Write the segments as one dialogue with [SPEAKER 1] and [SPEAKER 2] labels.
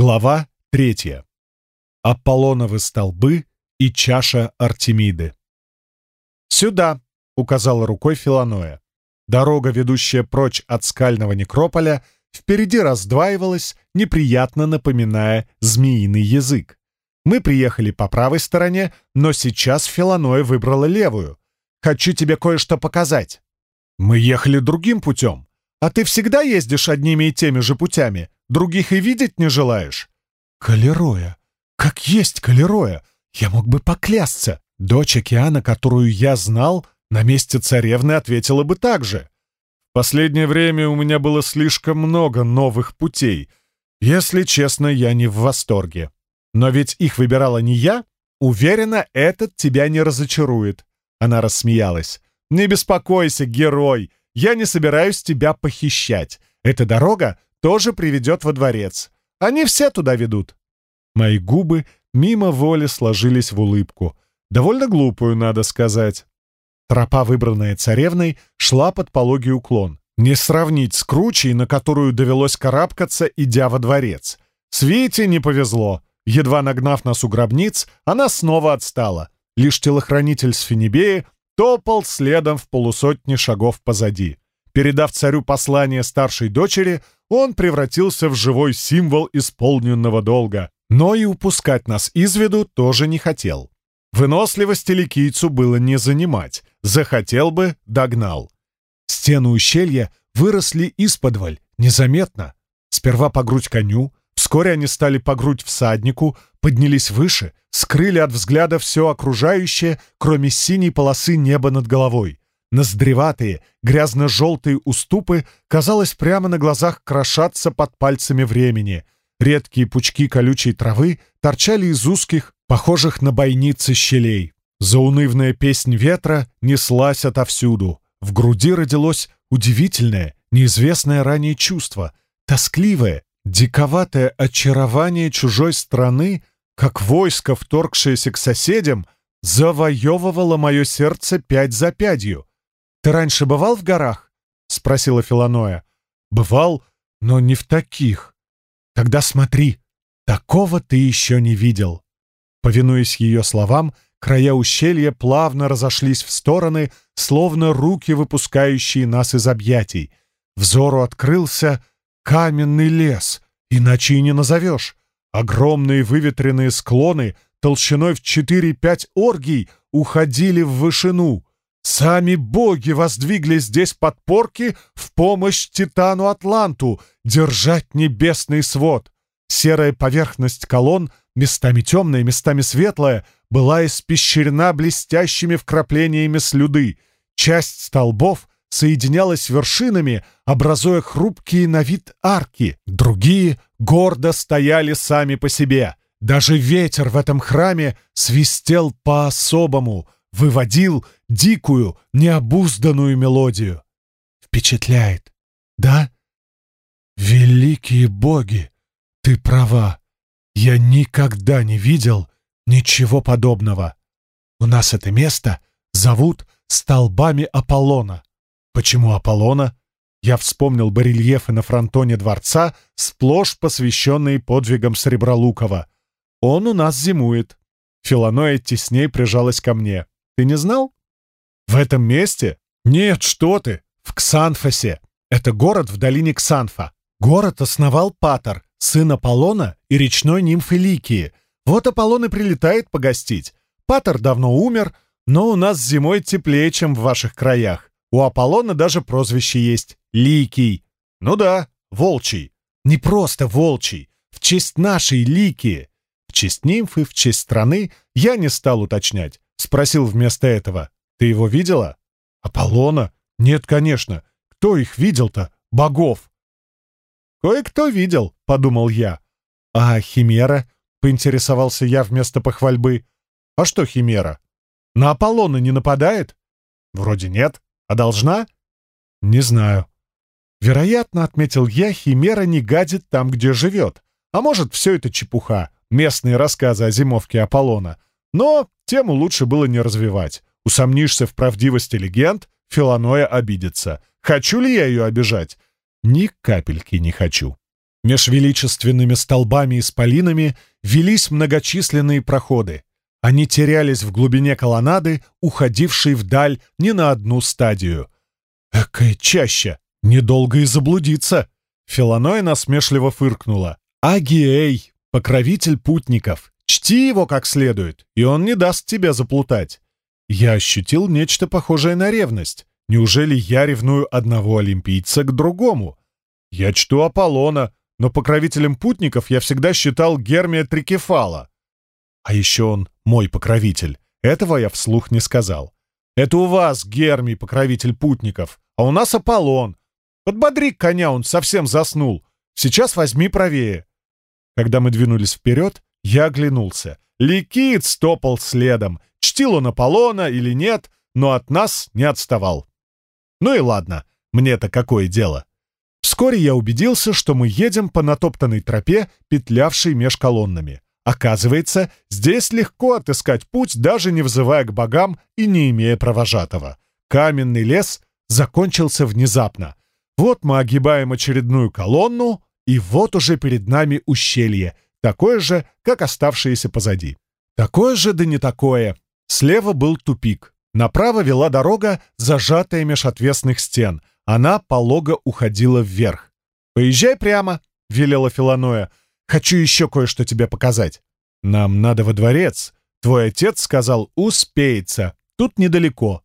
[SPEAKER 1] Глава третья. Аполлоновы столбы и чаша Артемиды. «Сюда!» — указала рукой Филаноя. Дорога, ведущая прочь от скального некрополя, впереди раздваивалась, неприятно напоминая змеиный язык. Мы приехали по правой стороне, но сейчас Филаноя выбрала левую. «Хочу тебе кое-что показать». «Мы ехали другим путем. А ты всегда ездишь одними и теми же путями?» Других и видеть не желаешь?» «Калероя! Как есть Калероя! Я мог бы поклясться!» Дочь океана, которую я знал, на месте царевны ответила бы так же. Последнее время у меня было слишком много новых путей. Если честно, я не в восторге. Но ведь их выбирала не я. Уверена, этот тебя не разочарует. Она рассмеялась. «Не беспокойся, герой! Я не собираюсь тебя похищать. Эта дорога тоже приведет во дворец. Они все туда ведут». Мои губы мимо воли сложились в улыбку. Довольно глупую, надо сказать. Тропа, выбранная царевной, шла под пологий уклон. Не сравнить с кручей, на которую довелось карабкаться, идя во дворец. Свете не повезло. Едва нагнав нас у гробниц, она снова отстала. Лишь телохранитель с Финибеи топал следом в полусотни шагов позади. Передав царю послание старшей дочери, он превратился в живой символ исполненного долга, но и упускать нас из виду тоже не хотел. Выносливости ликийцу было не занимать, захотел бы — догнал. Стены ущелья выросли исподволь, незаметно. Сперва по грудь коню, вскоре они стали по грудь всаднику, поднялись выше, скрыли от взгляда все окружающее, кроме синей полосы неба над головой. Ноздреватые, грязно-желтые уступы, казалось, прямо на глазах крошатся под пальцами времени. Редкие пучки колючей травы торчали из узких, похожих на бойницы щелей. Заунывная песнь ветра неслась отовсюду. В груди родилось удивительное, неизвестное ранее чувство, тоскливое, диковатое очарование чужой страны, как войско, вторгшееся к соседям, завоевывало мое сердце пять за пятью. «Ты раньше бывал в горах?» — спросила Филаноя. «Бывал, но не в таких. Тогда смотри, такого ты еще не видел». Повинуясь ее словам, края ущелья плавно разошлись в стороны, словно руки, выпускающие нас из объятий. Взору открылся каменный лес, иначе и не назовешь. Огромные выветренные склоны толщиной в 4-5 оргий уходили в вышину. Сами боги воздвигли здесь подпорки в помощь Титану Атланту держать небесный свод. Серая поверхность колонн, местами темная, местами светлая, была испещрена блестящими вкраплениями слюды. Часть столбов соединялась вершинами, образуя хрупкие на вид арки. Другие гордо стояли сами по себе. Даже ветер в этом храме свистел по-особому — выводил дикую, необузданную мелодию. Впечатляет, да? Великие боги, ты права. Я никогда не видел ничего подобного. У нас это место зовут столбами Аполлона. Почему Аполлона? Я вспомнил барельефы на фронтоне дворца, сплошь посвященные подвигам Сребролукова. Он у нас зимует. Филаноя тесней прижалась ко мне. Ты не знал? В этом месте? Нет, что ты! В Ксанфосе. Это город в долине Ксанфа. Город основал Патер, сын Аполлона и речной нимфы Ликии. Вот Аполлон и прилетает погостить. Патер давно умер, но у нас зимой теплее, чем в ваших краях. У Аполлона даже прозвище есть — Ликий. Ну да, волчий. Не просто волчий. В честь нашей Ликии. В честь нимфы, в честь страны я не стал уточнять. Спросил вместо этого. «Ты его видела?» «Аполлона? Нет, конечно. Кто их видел-то? Богов!» «Кое-кто видел», — подумал я. «А Химера?» — поинтересовался я вместо похвальбы. «А что Химера? На Аполлона не нападает?» «Вроде нет. А должна?» «Не знаю». «Вероятно, — отметил я, — Химера не гадит там, где живет. А может, все это чепуха, местные рассказы о зимовке Аполлона. Но тему лучше было не развивать. Усомнишься в правдивости легенд, Филаноя обидится. Хочу ли я ее обижать? Ни капельки не хочу. Меж величественными столбами и спалинами велись многочисленные проходы. Они терялись в глубине колоннады, уходившей вдаль не на одну стадию. «Экая чаща! Недолго и заблудиться!» Филаной насмешливо фыркнула. «Агиэй, покровитель путников! Чти его как следует, и он не даст тебя заплутать!» Я ощутил нечто похожее на ревность. Неужели я ревную одного олимпийца к другому? Я чту Аполлона, но покровителем путников я всегда считал Гермия Трикефала. А еще он мой покровитель. Этого я вслух не сказал. Это у вас Гермий покровитель путников, а у нас Аполлон. Подбодри коня, он совсем заснул. Сейчас возьми правее. Когда мы двинулись вперед, я оглянулся. Ликит стопал следом. Чтил он Аполлона или нет, но от нас не отставал. Ну и ладно, мне-то какое дело. Вскоре я убедился, что мы едем по натоптанной тропе, петлявшей меж колоннами. Оказывается, здесь легко отыскать путь, даже не взывая к богам и не имея провожатого. Каменный лес закончился внезапно. Вот мы огибаем очередную колонну, и вот уже перед нами ущелье, такое же, как оставшееся позади. Такое же, да не такое. Слева был тупик. Направо вела дорога, зажатая меж отвесных стен. Она полого уходила вверх. «Поезжай прямо», — велела Филаноя. «Хочу еще кое-что тебе показать». «Нам надо во дворец. Твой отец сказал, успеется. Тут недалеко».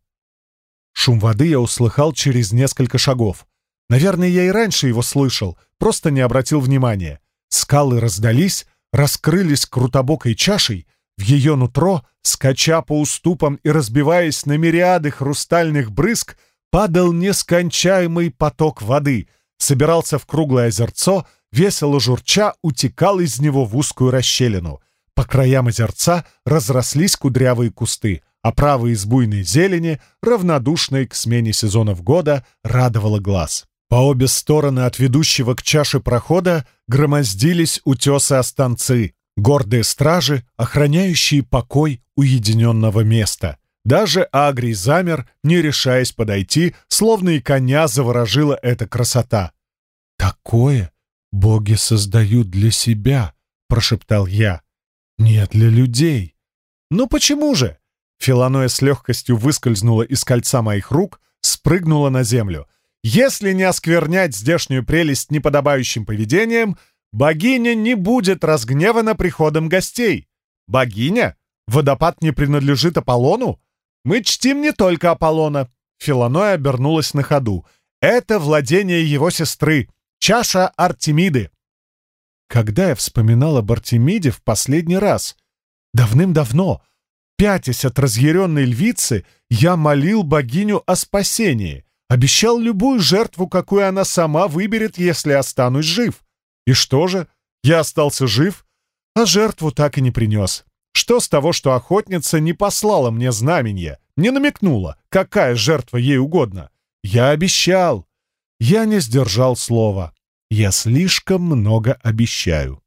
[SPEAKER 1] Шум воды я услыхал через несколько шагов. Наверное, я и раньше его слышал, просто не обратил внимания. Скалы раздались, раскрылись крутобокой чашей, в ее нутро, скача по уступам и разбиваясь на мириады хрустальных брызг, падал нескончаемый поток воды, собирался в круглое озерцо, весело журча утекал из него в узкую расщелину. По краям озерца разрослись кудрявые кусты, а право из буйной зелени, равнодушной к смене сезонов года, радовало глаз. По обе стороны от ведущего к чаше прохода громоздились утесы-останцы, гордые стражи, охраняющие покой уединенного места. Даже Агрий замер, не решаясь подойти, словно и коня заворожила эта красота. «Такое боги создают для себя», — прошептал я. «Не для людей». «Ну почему же?» Филаноя с легкостью выскользнула из кольца моих рук, спрыгнула на землю. «Если не осквернять здешнюю прелесть неподобающим поведением, богиня не будет разгневана приходом гостей. Богиня? Водопад не принадлежит Аполлону? Мы чтим не только Аполлона. Филаноя обернулась на ходу. Это владение его сестры, чаша Артемиды. Когда я вспоминал об Артемиде в последний раз? Давным-давно. Пятясь от разъяренной львицы, я молил богиню о спасении. Обещал любую жертву, какую она сама выберет, если останусь жив. И что же? Я остался жив, а жертву так и не принес. Что с того, что охотница не послала мне знаменья, не намекнула, какая жертва ей угодно? Я обещал. Я не сдержал слова. Я слишком много обещаю.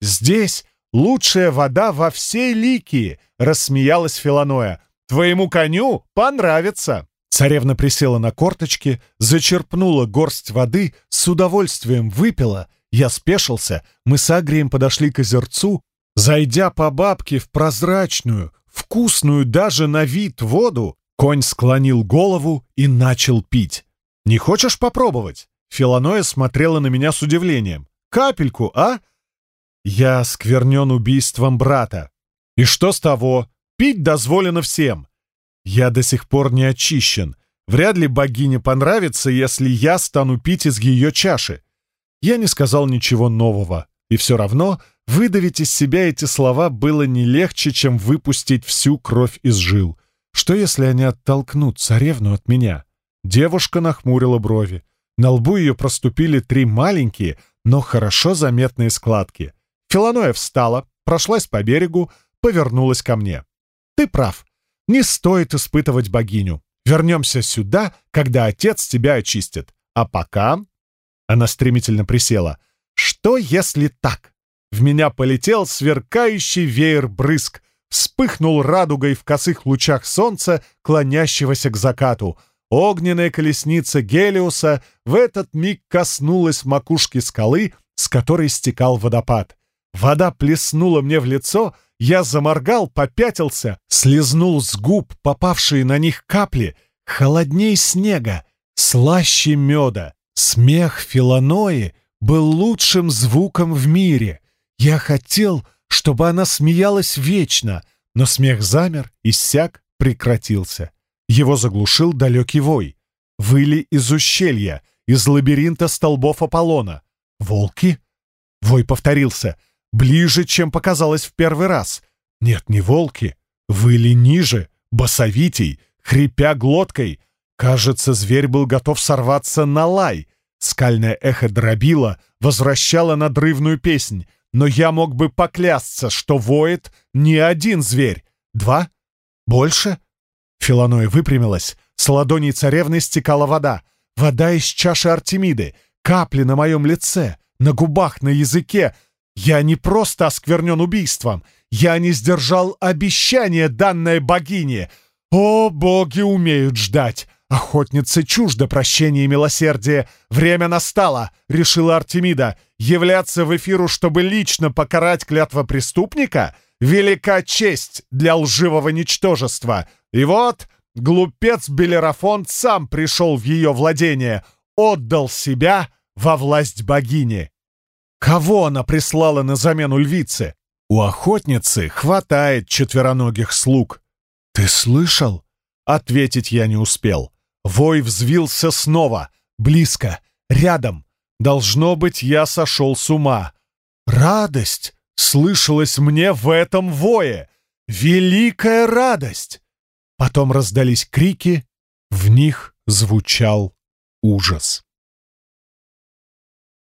[SPEAKER 1] Здесь лучшая вода во всей Ликии, рассмеялась Филаноя. Твоему коню понравится. Царевна присела на корточки, зачерпнула горсть воды, с удовольствием выпила. Я спешился, мы с Агрием подошли к озерцу, Зайдя по бабке в прозрачную, вкусную даже на вид воду, конь склонил голову и начал пить. «Не хочешь попробовать?» Филаноя смотрела на меня с удивлением. «Капельку, а?» «Я сквернен убийством брата. И что с того? Пить дозволено всем. Я до сих пор не очищен. Вряд ли богине понравится, если я стану пить из ее чаши». Я не сказал ничего нового, и все равно Выдавить из себя эти слова было не легче, чем выпустить всю кровь из жил. Что, если они оттолкнут царевну от меня? Девушка нахмурила брови. На лбу ее проступили три маленькие, но хорошо заметные складки. Филаноя встала, прошлась по берегу, повернулась ко мне. «Ты прав. Не стоит испытывать богиню. Вернемся сюда, когда отец тебя очистит. А пока...» Она стремительно присела. «Что, если так? В меня полетел сверкающий веер брызг, вспыхнул радугой в косых лучах солнца, клонящегося к закату. Огненная колесница Гелиуса в этот миг коснулась макушки скалы, с которой стекал водопад. Вода плеснула мне в лицо, я заморгал, попятился, слезнул с губ попавшие на них капли, холодней снега, слаще меда. Смех Филанои был лучшим звуком в мире. Я хотел, чтобы она смеялась вечно, но смех замер, иссяк, прекратился. Его заглушил далекий вой. Выли из ущелья, из лабиринта столбов Аполлона. Волки? Вой повторился — Ближе, чем показалось в первый раз. Нет, не волки. Выли ниже, басовитей, хрипя глоткой. Кажется, зверь был готов сорваться на лай. Скальное эхо дробило, возвращало надрывную песнь. Но я мог бы поклясться, что воет не один зверь. Два? Больше? Филаноя выпрямилась. С ладоней царевны стекала вода. Вода из чаши Артемиды. Капли на моем лице, на губах, на языке — я не просто осквернен убийством, я не сдержал обещание, данное богине. О, боги умеют ждать! Охотнице чуждо прощения и милосердия. Время настало, решила Артемида. Являться в эфиру, чтобы лично покарать клятва преступника? Велика честь для лживого ничтожества. И вот глупец Белерафон сам пришел в ее владение, отдал себя во власть богини. Кого она прислала на замену львице? У охотницы хватает четвероногих слуг. «Ты слышал?» Ответить я не успел. Вой взвился снова, близко, рядом. Должно быть, я сошел с ума. Радость слышалась мне в этом вое. Великая радость! Потом раздались крики, в них звучал ужас.